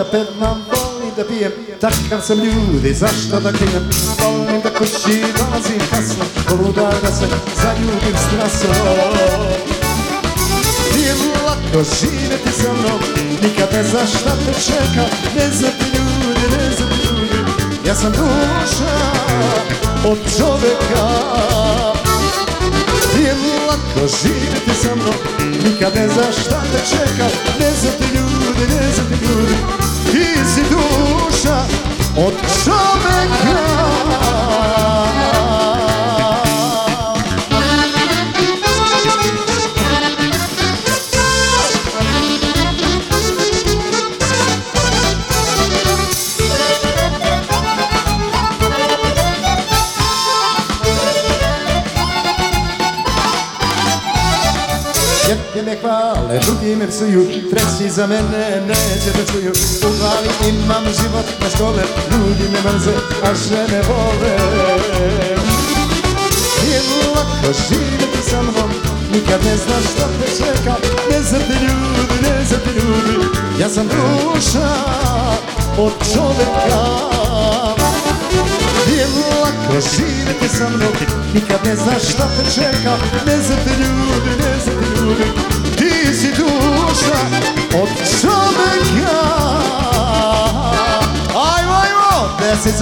da pevam, volim da pijem. Takav sam ljudi, zašto da krijem Volim da kući dolazim kasno Luda da se zaljubim strasno Nije lako živjeti sa mnom Nikad ne znaš šta te čeka. Ne znam ti ljudi, ne ti ljudi Ja sam duša od čoveka Nije lako živjeti sa mnom Nikad ne znaš šta te čeka. Ne znam ti ljudi, od čoveka Jedni me hvale, drugi me psuju Treći za mene neće da čuju. U glavi imam život na stole Ljudi me mrze, a žene vole. Nije lako živjeti sa mnom Nikad ne znaš šta te čeka. Ne te ljudi, ne te ljudi Ja sam duša od čoveka živjeti sa mnom Nikad ne znaš šta te čeka. Ne znam te ljudi, ne znam te ljudi Ti si duša od čoveka. Ajmo, ajmo, desi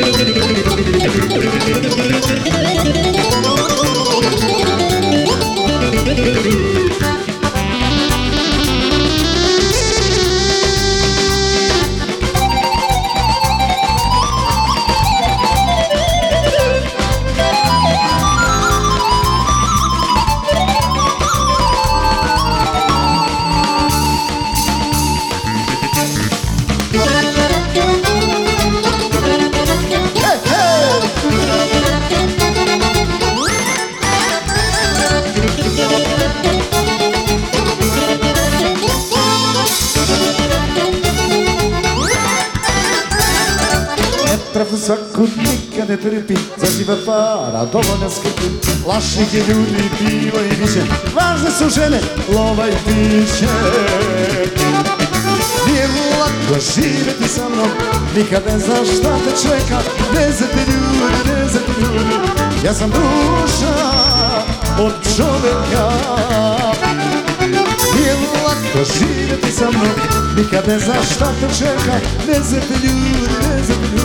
Thank you. Svaku nikad ne trpi Za život para dovoljno skrbi Lašnih je ljudi bilo i više Važne su žene, lova i piće. Nije lako živjeti sa mnom Nikad ne znaš šta te čeka. Ne ti ljudi, ne ti ljudi Ja sam duša od čoveka Nije lako živjeti sa mnom Nikad ne znaš šta te čeka. Ne znam ti ljudi, ne ti ljudi